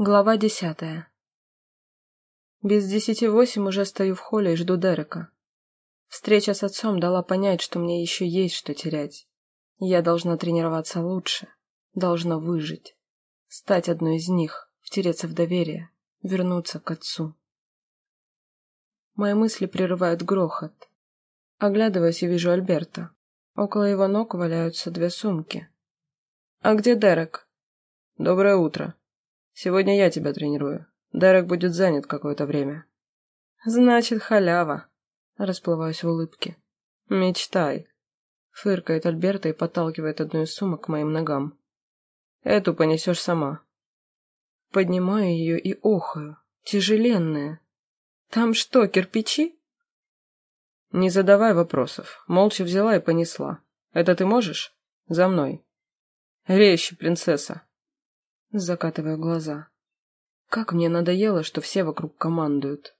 Глава десятая. Без десяти восемь уже стою в холле и жду Дерека. Встреча с отцом дала понять, что мне еще есть что терять. Я должна тренироваться лучше, должна выжить, стать одной из них, втереться в доверие, вернуться к отцу. Мои мысли прерывают грохот. Оглядываясь, я вижу Альберта. Около его ног валяются две сумки. «А где Дерек?» «Доброе утро», Сегодня я тебя тренирую. Дерек будет занят какое-то время. Значит, халява. Расплываюсь в улыбке. Мечтай. Фыркает Альберта и подталкивает одну из сумок к моим ногам. Эту понесешь сама. Поднимаю ее и охаю. Тяжеленная. Там что, кирпичи? Не задавай вопросов. Молча взяла и понесла. Это ты можешь? За мной. Резче, принцесса. Закатываю глаза. Как мне надоело, что все вокруг командуют.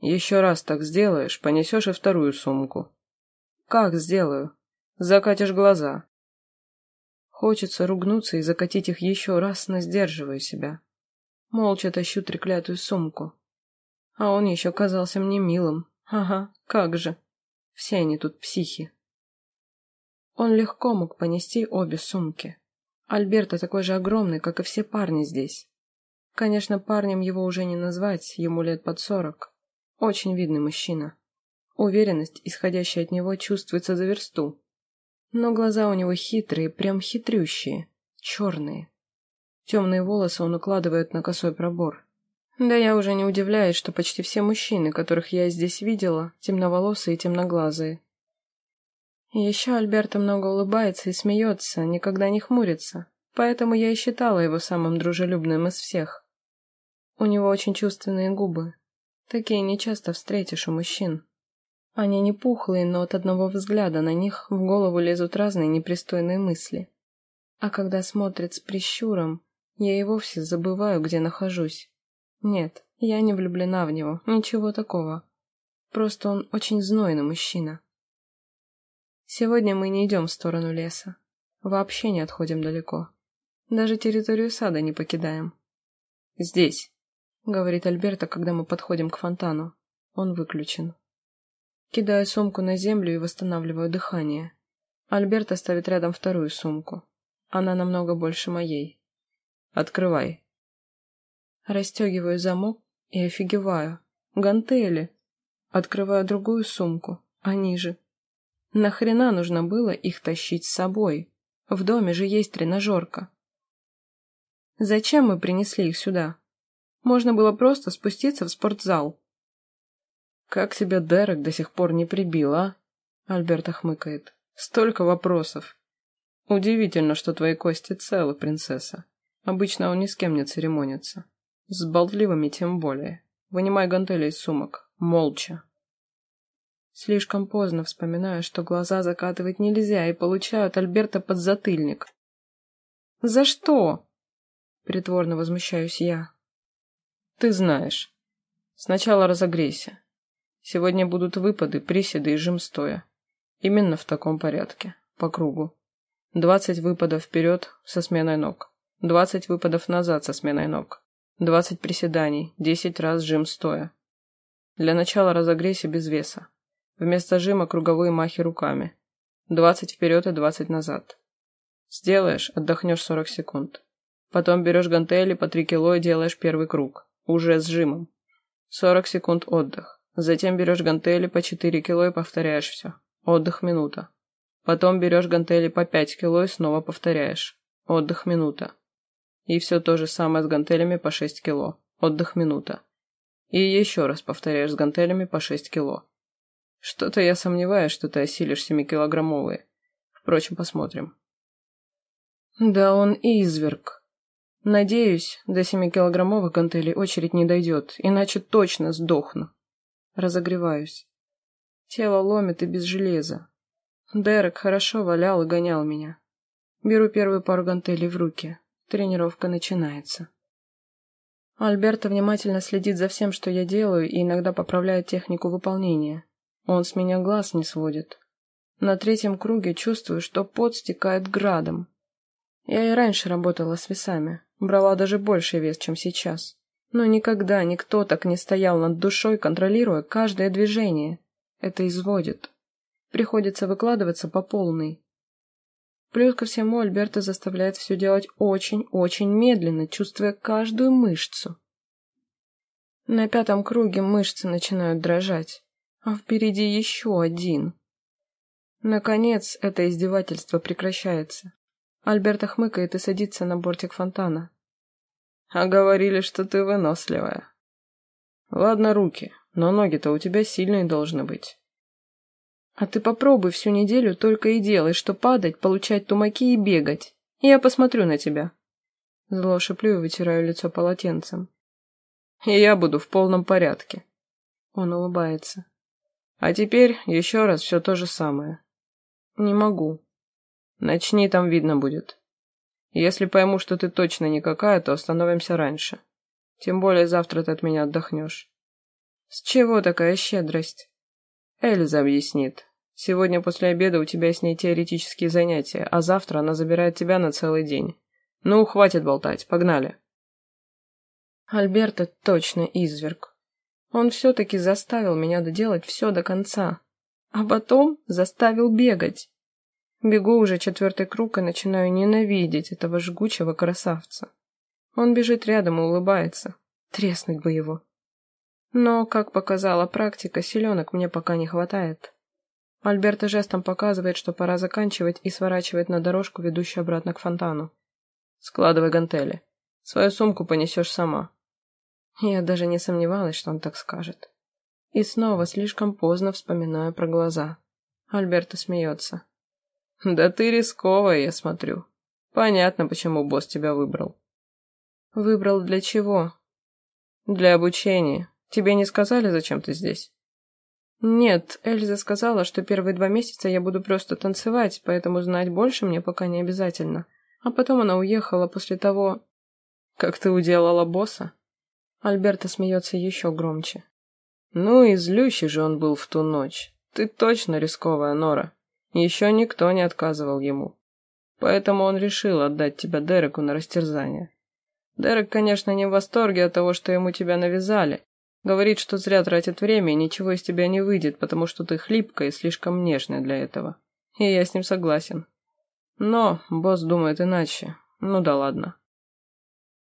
Еще раз так сделаешь, понесешь и вторую сумку. Как сделаю? Закатишь глаза. Хочется ругнуться и закатить их еще раз, но сдерживаю себя. Молча тащу треклятую сумку. А он еще казался мне милым. Ага, как же. Все они тут психи. Он легко мог понести обе сумки. Альберто такой же огромный, как и все парни здесь. Конечно, парнем его уже не назвать, ему лет под сорок. Очень видный мужчина. Уверенность, исходящая от него, чувствуется за версту. Но глаза у него хитрые, прям хитрющие, черные. Темные волосы он укладывает на косой пробор. Да я уже не удивляюсь, что почти все мужчины, которых я здесь видела, темноволосые и темноглазые. Еще Альберто много улыбается и смеется, никогда не хмурится, поэтому я и считала его самым дружелюбным из всех. У него очень чувственные губы. Такие нечасто встретишь у мужчин. Они не пухлые, но от одного взгляда на них в голову лезут разные непристойные мысли. А когда смотрит с прищуром, я и вовсе забываю, где нахожусь. Нет, я не влюблена в него, ничего такого. Просто он очень знойный мужчина. Сегодня мы не идем в сторону леса. Вообще не отходим далеко. Даже территорию сада не покидаем. «Здесь», — говорит Альберта, когда мы подходим к фонтану. Он выключен. Кидаю сумку на землю и восстанавливаю дыхание. Альберта ставит рядом вторую сумку. Она намного больше моей. «Открывай». Расстегиваю замок и офигеваю. Гантели. Открываю другую сумку, а ниже Нахрена нужно было их тащить с собой? В доме же есть тренажерка. Зачем мы принесли их сюда? Можно было просто спуститься в спортзал. «Как тебя Дерек до сих пор не прибил, а?» Альберта хмыкает. «Столько вопросов. Удивительно, что твои кости целы, принцесса. Обычно он ни с кем не церемонится. С болтливыми тем более. Вынимай гантели из сумок. Молча. Слишком поздно вспоминаю, что глаза закатывать нельзя, и получаю от Альберта подзатыльник. «За что?» — притворно возмущаюсь я. «Ты знаешь. Сначала разогрейся. Сегодня будут выпады, приседы и жим стоя. Именно в таком порядке, по кругу. Двадцать выпадов вперед со сменой ног. Двадцать выпадов назад со сменой ног. Двадцать приседаний, десять раз жим стоя. Для начала разогрейся без веса. Вместо жима круговые махи руками. Двадцать вперед и двадцать назад. Сделаешь, отдохнешь сорок секунд. Потом берешь гантели по три кило и делаешь первый круг. Уже с жимом. Сорок секунд отдых. Затем берешь гантели по четыре кило и повторяешь все. Отдых минута. Потом берешь гантели по пять кило и снова повторяешь. Отдых минута. И все то же самое с гантелями по шесть кило. Отдых минута. И еще раз повторяешь с гантелями по шесть кило. Что-то я сомневаюсь, что ты осилишь семикилограммовые. Впрочем, посмотрим. Да он изверг. Надеюсь, до семикилограммовых гантелей очередь не дойдет, иначе точно сдохну. Разогреваюсь. Тело ломит и без железа. Дерек хорошо валял и гонял меня. Беру первую пару гантелей в руки. Тренировка начинается. Альберто внимательно следит за всем, что я делаю, и иногда поправляет технику выполнения. Он с меня глаз не сводит. На третьем круге чувствую, что пот стекает градом. Я и раньше работала с весами, Брала даже больше вес, чем сейчас. Но никогда никто так не стоял над душой, контролируя каждое движение. Это изводит. Приходится выкладываться по полной. Плюс ко всему Альберта заставляет все делать очень-очень медленно, чувствуя каждую мышцу. На пятом круге мышцы начинают дрожать, а впереди еще один. Наконец, это издевательство прекращается. Альберта хмыкает и садится на бортик фонтана. «А говорили, что ты выносливая». «Ладно, руки, но ноги-то у тебя сильные должны быть». А ты попробуй всю неделю только и делай, что падать, получать тумаки и бегать. Я посмотрю на тебя. Зло шеплю и вытираю лицо полотенцем. И я буду в полном порядке. Он улыбается. А теперь еще раз все то же самое. Не могу. Начни, там видно будет. Если пойму, что ты точно никакая, то остановимся раньше. Тем более завтра ты от меня отдохнешь. С чего такая щедрость? Эльза объяснит. Сегодня после обеда у тебя с ней теоретические занятия, а завтра она забирает тебя на целый день. Ну, хватит болтать, погнали. Альберто точно изверг. Он все-таки заставил меня доделать все до конца, а потом заставил бегать. Бегу уже четвертый круг и начинаю ненавидеть этого жгучего красавца. Он бежит рядом и улыбается. Треснуть бы его. Но, как показала практика, силенок мне пока не хватает. Альберто жестом показывает, что пора заканчивать и сворачивает на дорожку, ведущую обратно к фонтану. «Складывай гантели. Свою сумку понесешь сама». Я даже не сомневалась, что он так скажет. И снова слишком поздно вспоминаю про глаза. Альберто смеется. «Да ты рисковая, я смотрю. Понятно, почему босс тебя выбрал». «Выбрал для чего?» «Для обучения. Тебе не сказали, зачем ты здесь?» «Нет, Эльза сказала, что первые два месяца я буду просто танцевать, поэтому знать больше мне пока не обязательно. А потом она уехала после того...» «Как ты уделала босса?» Альберта смеется еще громче. «Ну и злющий же он был в ту ночь. Ты точно рисковая, Нора. Еще никто не отказывал ему. Поэтому он решил отдать тебя Дереку на растерзание. Дерек, конечно, не в восторге от того, что ему тебя навязали, Говорит, что зря тратит время и ничего из тебя не выйдет, потому что ты хлипкая и слишком нежная для этого. И я с ним согласен. Но босс думает иначе. Ну да ладно.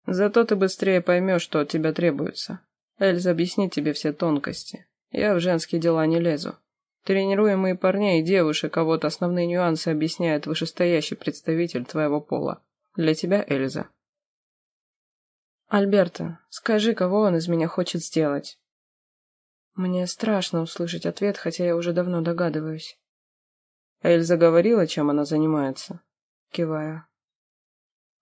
Зато ты быстрее поймешь, что от тебя требуется. Эльза объяснит тебе все тонкости. Я в женские дела не лезу. Тренируемые парней и девушек, а вот основные нюансы объясняет вышестоящий представитель твоего пола. Для тебя, Эльза, «Альберто, скажи, кого он из меня хочет сделать?» Мне страшно услышать ответ, хотя я уже давно догадываюсь. Эльза говорила, чем она занимается? Киваю.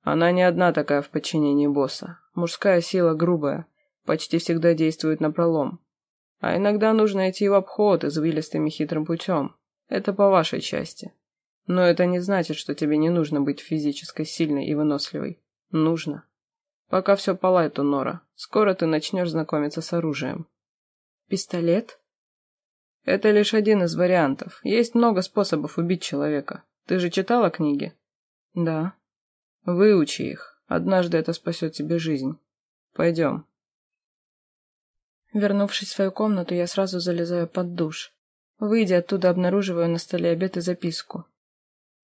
Она не одна такая в подчинении босса. Мужская сила грубая, почти всегда действует на пролом. А иногда нужно идти в обход извилистым и хитрым путем. Это по вашей части. Но это не значит, что тебе не нужно быть физически сильной и выносливой. Нужно. Пока все по лайту, Нора. Скоро ты начнешь знакомиться с оружием. Пистолет? Это лишь один из вариантов. Есть много способов убить человека. Ты же читала книги? Да. Выучи их. Однажды это спасет тебе жизнь. Пойдем. Вернувшись в свою комнату, я сразу залезаю под душ. Выйдя оттуда, обнаруживаю на столе обед и записку.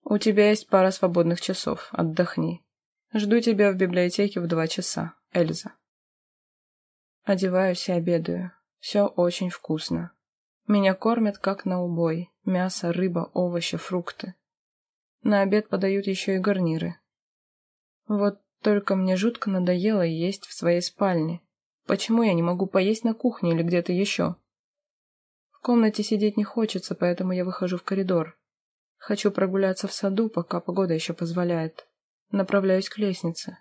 «У тебя есть пара свободных часов. Отдохни. Жду тебя в библиотеке в два часа, Эльза. Одеваюсь и обедаю. Все очень вкусно. Меня кормят как на убой. Мясо, рыба, овощи, фрукты. На обед подают еще и гарниры. Вот только мне жутко надоело есть в своей спальне. Почему я не могу поесть на кухне или где-то еще? В комнате сидеть не хочется, поэтому я выхожу в коридор. Хочу прогуляться в саду, пока погода еще позволяет. Направляюсь к лестнице.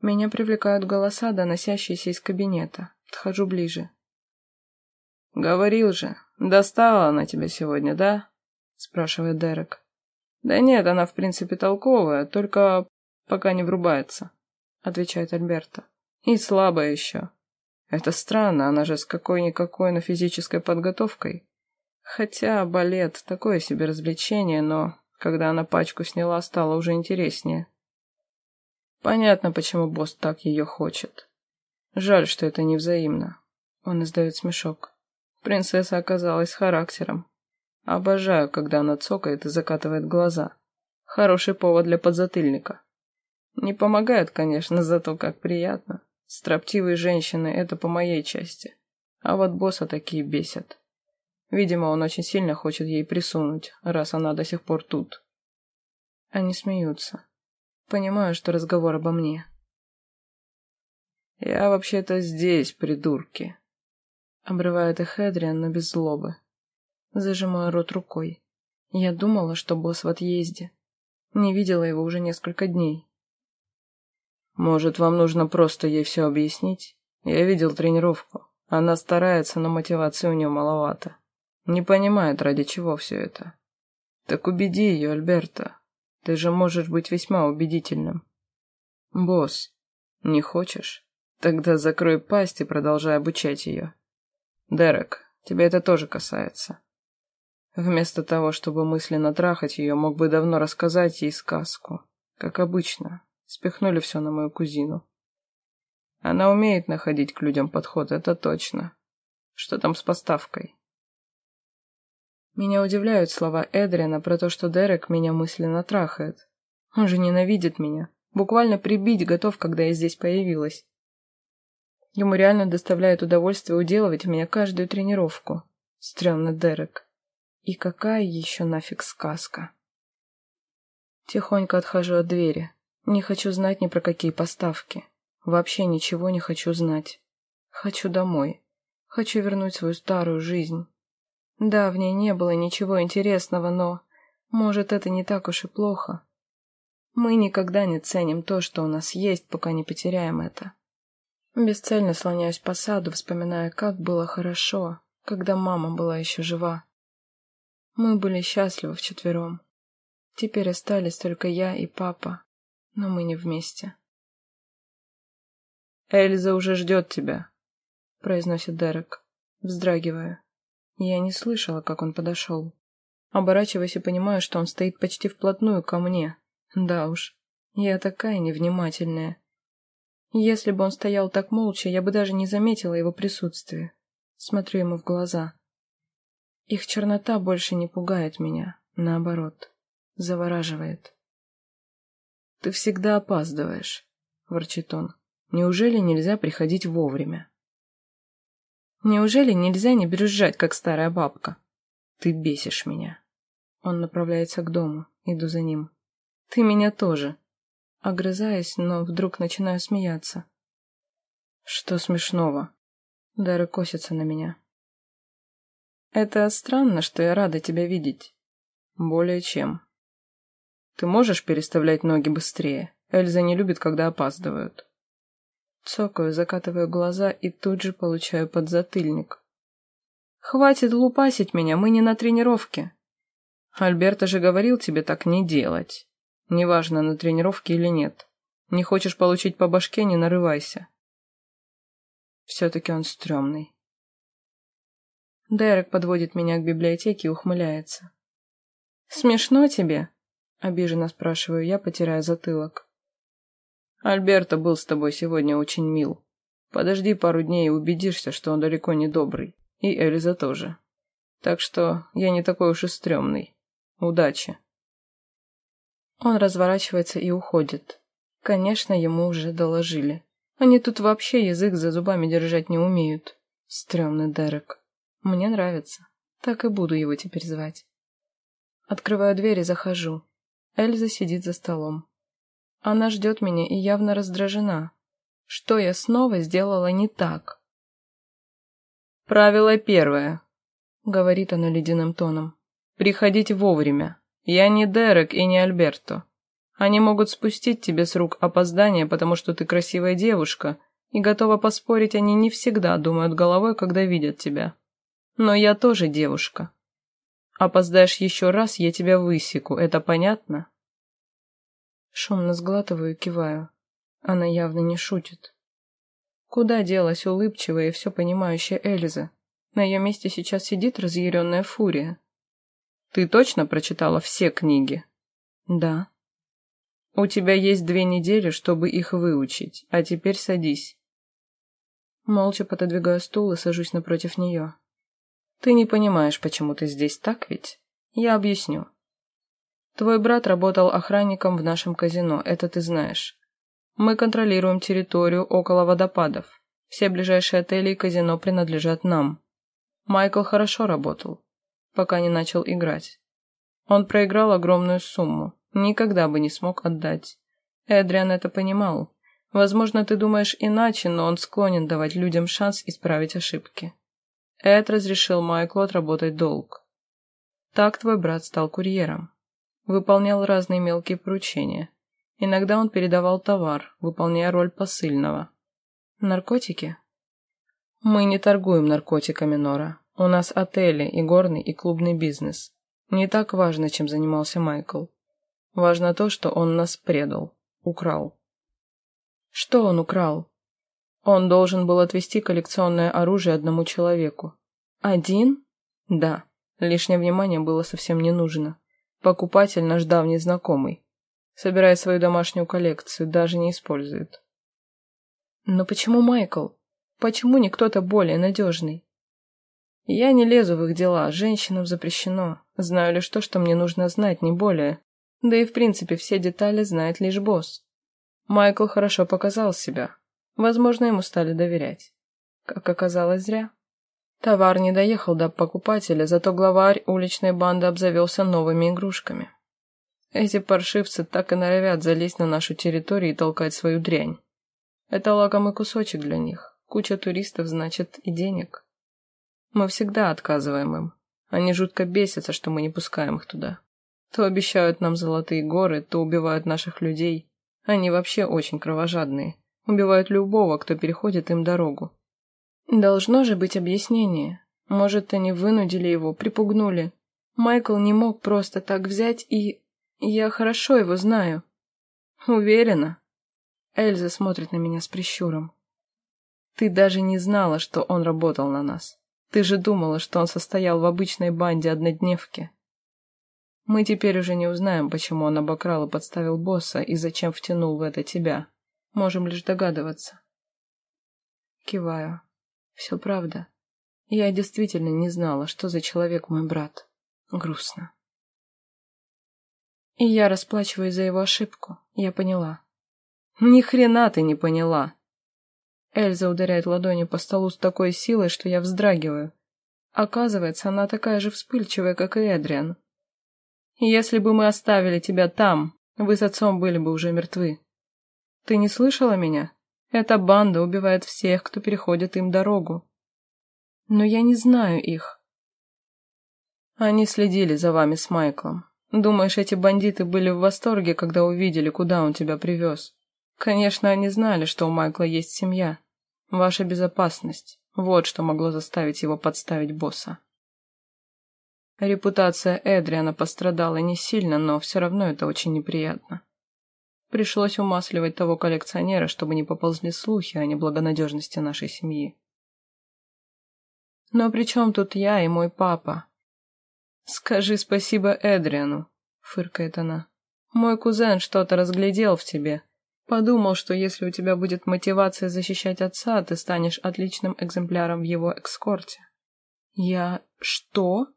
Меня привлекают голоса, доносящиеся из кабинета. Подхожу ближе. «Говорил же, достала она тебя сегодня, да?» спрашивает Дерек. «Да нет, она в принципе толковая, только пока не врубается», отвечает Альберта. «И слабая еще. Это странно, она же с какой-никакой, но физической подготовкой. Хотя балет — такое себе развлечение, но когда она пачку сняла, стало уже интереснее. Понятно, почему босс так ее хочет. Жаль, что это не взаимно. Он издает смешок. Принцесса оказалась характером. Обожаю, когда она цокает и закатывает глаза. Хороший повод для подзатыльника. Не помогает, конечно, зато как приятно. Строптивые женщины — это по моей части. А вот босса такие бесят. Видимо, он очень сильно хочет ей присунуть, раз она до сих пор тут. Они смеются. Понимаю, что разговор обо мне. «Я вообще-то здесь, придурки», — обрывает их Эдриан, но без злобы. Зажимаю рот рукой. Я думала, что босс в отъезде. Не видела его уже несколько дней. «Может, вам нужно просто ей все объяснить? Я видел тренировку. Она старается, но мотивации у нее маловато. Не понимает, ради чего все это. Так убеди ее, Альберта. Ты же можешь быть весьма убедительным. Босс, не хочешь? Тогда закрой пасть и продолжай обучать ее. Дерек, тебя это тоже касается. Вместо того, чтобы мысленно трахать ее, мог бы давно рассказать ей сказку. Как обычно, спихнули все на мою кузину. Она умеет находить к людям подход, это точно. Что там с поставкой? Меня удивляют слова Эдриана про то, что Дерек меня мысленно трахает. Он же ненавидит меня. Буквально прибить готов, когда я здесь появилась. Ему реально доставляет удовольствие уделывать меня каждую тренировку. Стремно Дерек. И какая еще нафиг сказка? Тихонько отхожу от двери. Не хочу знать ни про какие поставки. Вообще ничего не хочу знать. Хочу домой. Хочу вернуть свою старую жизнь. Да, в ней не было ничего интересного, но... Может, это не так уж и плохо. Мы никогда не ценим то, что у нас есть, пока не потеряем это. Бесцельно слоняюсь по саду, вспоминая, как было хорошо, когда мама была еще жива. Мы были счастливы вчетвером. Теперь остались только я и папа, но мы не вместе. «Эльза уже ждет тебя», — произносит Дерек, вздрагивая. Я не слышала, как он подошел. Оборачиваясь и понимаю, что он стоит почти вплотную ко мне. Да уж, я такая невнимательная. Если бы он стоял так молча, я бы даже не заметила его присутствие. Смотрю ему в глаза. Их чернота больше не пугает меня, наоборот, завораживает. «Ты всегда опаздываешь», — ворчит он. Неужели нельзя приходить вовремя? Неужели нельзя не брюзжать, как старая бабка? Ты бесишь меня. Он направляется к дому, иду за ним. Ты меня тоже. Огрызаясь, но вдруг начинаю смеяться. Что смешного? Дара косится на меня. Это странно, что я рада тебя видеть. Более чем. Ты можешь переставлять ноги быстрее? Эльза не любит, когда опаздывают. Цокаю, закатываю глаза и тут же получаю подзатыльник. «Хватит лупасить меня, мы не на тренировке». «Альберта же говорил тебе так не делать. Неважно, на тренировке или нет. Не хочешь получить по башке, не нарывайся». Все-таки он стрёмный. Дерек подводит меня к библиотеке и ухмыляется. «Смешно тебе?» — обиженно спрашиваю я, потирая затылок. Альберто был с тобой сегодня очень мил. Подожди пару дней и убедишься, что он далеко не добрый. И Эльза тоже. Так что я не такой уж и стрёмный. Удачи. Он разворачивается и уходит. Конечно, ему уже доложили. Они тут вообще язык за зубами держать не умеют. Стрёмный Дерек. Мне нравится. Так и буду его теперь звать. Открываю дверь и захожу. Эльза сидит за столом. Она ждет меня и явно раздражена. Что я снова сделала не так? «Правило первое», — говорит она ледяным тоном. «Приходить вовремя. Я не Дерек и не Альберто. Они могут спустить тебе с рук опоздание, потому что ты красивая девушка, и готова поспорить, они не всегда думают головой, когда видят тебя. Но я тоже девушка. Опоздаешь еще раз, я тебя высеку, это понятно?» Шумно сглатываю и киваю. Она явно не шутит. Куда делась улыбчивая и все понимающая Эльза? На ее месте сейчас сидит разъяренная фурия. «Ты точно прочитала все книги?» «Да». У тебя есть две недели, чтобы их выучить, а теперь садись. Молча пододвигаю стул и сажусь напротив нее. Ты не понимаешь, почему ты здесь, так ведь? Я объясню. Твой брат работал охранником в нашем казино, это ты знаешь. Мы контролируем территорию около водопадов. Все ближайшие отели и казино принадлежат нам. Майкл хорошо работал, пока не начал играть. Он проиграл огромную сумму, никогда бы не смог отдать. Эдриан это понимал. Возможно, ты думаешь иначе, но он склонен давать людям шанс исправить ошибки. Эд разрешил Майклу отработать долг. Так твой брат стал курьером. Выполнял разные мелкие поручения. Иногда он передавал товар, выполняя роль посыльного. Наркотики? Мы не торгуем наркотиками, Нора. У нас отели и горный и клубный бизнес. Не так важно, чем занимался Майкл. Важно то, что он нас предал, украл. Что он украл? Он должен был отвезти коллекционное оружие одному человеку. Один? Да. Лишнее внимание было совсем не нужно. Покупатель наш давний знакомый. Собирая свою домашнюю коллекцию, даже не использует. Но почему Майкл? Почему не кто-то более надежный? Я не лезу в их дела, женщинам запрещено. Знаю лишь то, что мне нужно знать, не более. Да и в принципе все детали знает лишь босс. Майкл хорошо показал себя. Возможно, ему стали доверять. Как оказалось, зря. Товар не доехал до покупателя, зато главарь уличной банды обзавелся новыми игрушками. Эти паршивцы так и норовят залезть на нашу территорию и толкать свою дрянь. Это лакомый кусочек для них. Куча туристов, значит, и денег. Мы всегда отказываем им. Они жутко бесятся, что мы не пускаем их туда. То обещают нам золотые горы, то убивают наших людей. Они вообще очень кровожадные. Убивают любого, кто переходит им дорогу. Должно же быть объяснение. Может, они вынудили его, припугнули. Майкл не мог просто так взять и... Я хорошо его знаю. Уверена. Эльза смотрит на меня с прищуром. Ты даже не знала, что он работал на нас. Ты же думала, что он состоял в обычной банде однодневки. Мы теперь уже не узнаем, почему он обокрал и подставил босса и зачем втянул в это тебя. Можем лишь догадываться. Киваю. Все правда. Я действительно не знала, что за человек мой брат. Грустно. И я расплачиваюсь за его ошибку. Я поняла. Ни хрена ты не поняла. Эльза ударяет ладонью по столу с такой силой, что я вздрагиваю. Оказывается, она такая же вспыльчивая, как и Эдриан. Если бы мы оставили тебя там, вы с отцом были бы уже мертвы. Ты не слышала меня? Эта банда убивает всех, кто переходит им дорогу. Но я не знаю их. Они следили за вами с Майклом. Думаешь, эти бандиты были в восторге, когда увидели, куда он тебя привез? Конечно, они знали, что у Майкла есть семья. Ваша безопасность. Вот что могло заставить его подставить босса. Репутация Эдриана пострадала не сильно, но все равно это очень неприятно. Пришлось умасливать того коллекционера, чтобы не поползли слухи о неблагонадежности нашей семьи. Но при чем тут я и мой папа? Скажи спасибо Эдриану, фыркает она. Мой кузен что-то разглядел в тебе. Подумал, что если у тебя будет мотивация защищать отца, ты станешь отличным экземпляром в его экскорте. Я... что?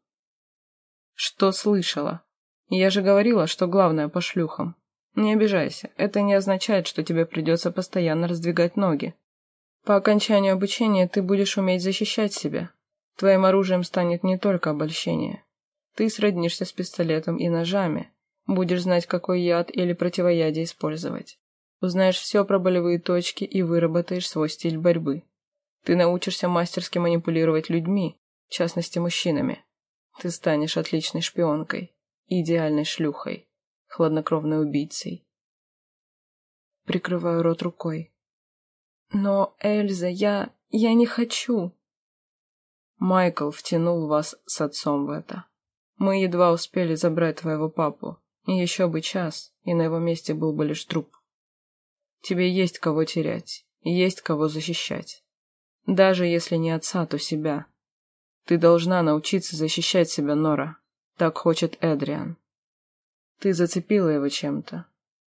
Что слышала? Я же говорила, что главное по шлюхам. Не обижайся, это не означает, что тебе придется постоянно раздвигать ноги. По окончанию обучения ты будешь уметь защищать себя. Твоим оружием станет не только обольщение. Ты сроднишься с пистолетом и ножами, будешь знать, какой яд или противоядие использовать. Узнаешь все про болевые точки и выработаешь свой стиль борьбы. Ты научишься мастерски манипулировать людьми, в частности мужчинами. Ты станешь отличной шпионкой, идеальной шлюхой хладнокровной убийцей. Прикрываю рот рукой. Но, Эльза, я... я не хочу. Майкл втянул вас с отцом в это. Мы едва успели забрать твоего папу. Еще бы час, и на его месте был бы лишь труп. Тебе есть кого терять, есть кого защищать. Даже если не отца, то себя. Ты должна научиться защищать себя, Нора. Так хочет Эдриан. Ты зацепила его чем-то.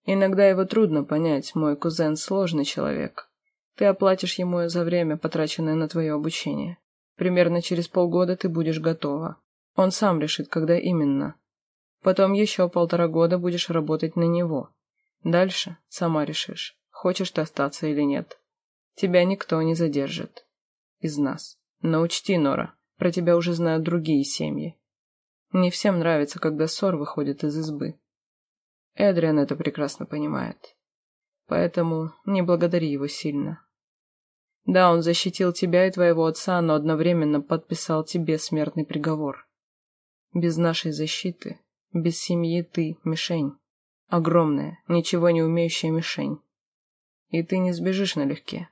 Иногда его трудно понять, мой кузен сложный человек. Ты оплатишь ему за время, потраченное на твое обучение. Примерно через полгода ты будешь готова. Он сам решит, когда именно. Потом еще полтора года будешь работать на него. Дальше сама решишь, хочешь ты остаться или нет. Тебя никто не задержит. Из нас. Но учти, Нора, про тебя уже знают другие семьи. Не всем нравится, когда ссор выходит из избы. Эдриан это прекрасно понимает. Поэтому не благодари его сильно. Да, он защитил тебя и твоего отца, но одновременно подписал тебе смертный приговор. Без нашей защиты, без семьи ты — мишень. Огромная, ничего не умеющая мишень. И ты не сбежишь налегке.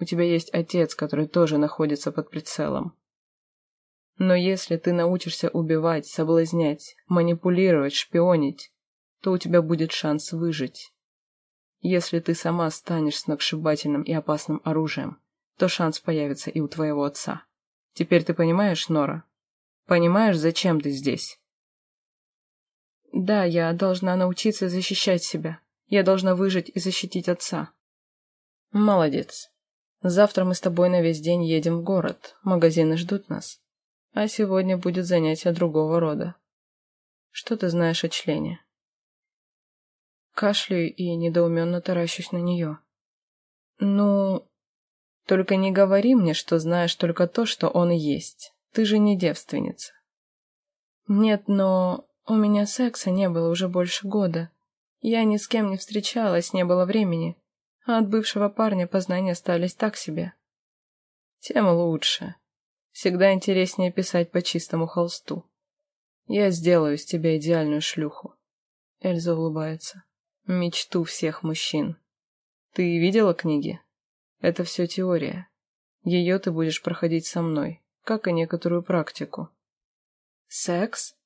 У тебя есть отец, который тоже находится под прицелом. Но если ты научишься убивать, соблазнять, манипулировать, шпионить, то у тебя будет шанс выжить. Если ты сама станешь сногсшибательным и опасным оружием, то шанс появится и у твоего отца. Теперь ты понимаешь, Нора? Понимаешь, зачем ты здесь? Да, я должна научиться защищать себя. Я должна выжить и защитить отца. Молодец. Завтра мы с тобой на весь день едем в город. Магазины ждут нас. А сегодня будет занятие другого рода. Что ты знаешь о члене? Кашляю и недоуменно таращусь на нее. Ну, только не говори мне, что знаешь только то, что он есть. Ты же не девственница. Нет, но у меня секса не было уже больше года. Я ни с кем не встречалась, не было времени. А от бывшего парня познания остались так себе. Тем лучше. Всегда интереснее писать по чистому холсту. Я сделаю из тебя идеальную шлюху. Эльза улыбается. Мечту всех мужчин. Ты видела книги? Это все теория. Ее ты будешь проходить со мной, как и некоторую практику. Секс?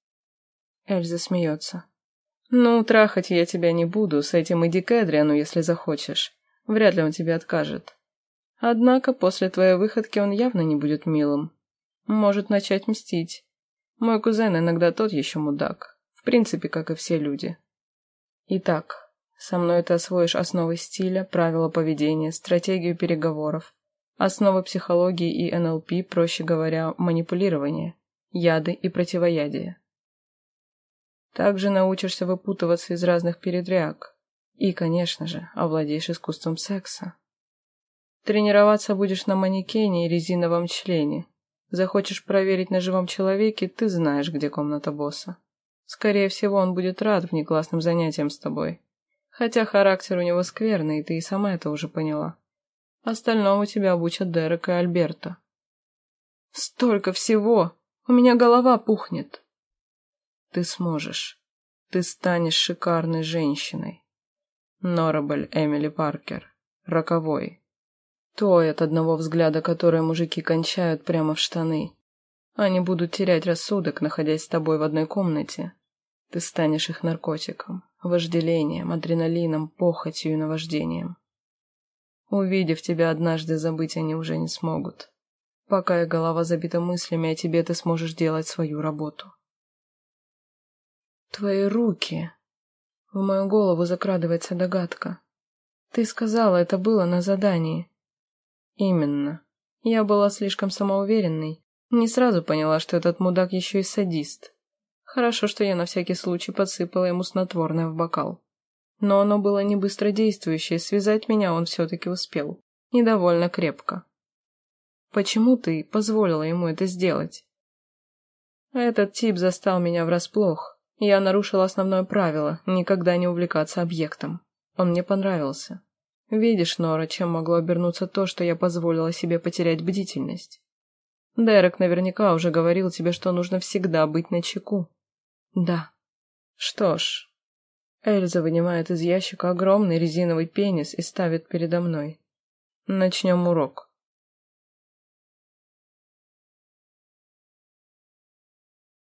Эльза смеется. Ну, трахать я тебя не буду, с этим иди к Эдриану, если захочешь. Вряд ли он тебе откажет. Однако после твоей выходки он явно не будет милым. Может начать мстить. Мой кузен иногда тот еще мудак. В принципе, как и все люди. Итак, со мной ты освоишь основы стиля, правила поведения, стратегию переговоров, основы психологии и НЛП, проще говоря, манипулирование, яды и противоядие. Также научишься выпутываться из разных передряг. И, конечно же, овладеешь искусством секса. Тренироваться будешь на манекене и резиновом члене. Захочешь проверить на живом человеке, ты знаешь, где комната босса. Скорее всего, он будет рад внеклассным занятиям с тобой. Хотя характер у него скверный, ты и сама это уже поняла. Остальному тебя обучат Дерек и Альберта. Столько всего! У меня голова пухнет. Ты сможешь. Ты станешь шикарной женщиной. Норабель Эмили Паркер. Роковой. Той, от одного взгляда которой мужики кончают прямо в штаны. Они будут терять рассудок, находясь с тобой в одной комнате. Ты станешь их наркотиком вожделением, адреналином, похотью и наваждением. Увидев тебя однажды, забыть они уже не смогут. Пока их голова забита мыслями о тебе, ты сможешь делать свою работу. Твои руки. В мою голову закрадывается догадка. Ты сказала, это было на задании. Именно. Я была слишком самоуверенной. Не сразу поняла, что этот мудак еще и садист. Хорошо, что я на всякий случай подсыпала ему снотворное в бокал. Но оно было не быстродействующее, связать меня он все-таки успел. И довольно крепко. Почему ты позволила ему это сделать? Этот тип застал меня врасплох. Я нарушила основное правило – никогда не увлекаться объектом. Он мне понравился. Видишь, Нора, чем могло обернуться то, что я позволила себе потерять бдительность? Дерек наверняка уже говорил тебе, что нужно всегда быть начеку. Да. Что ж. Эльза вынимает из ящика огромный резиновый пенис и ставит передо мной. Начнем урок.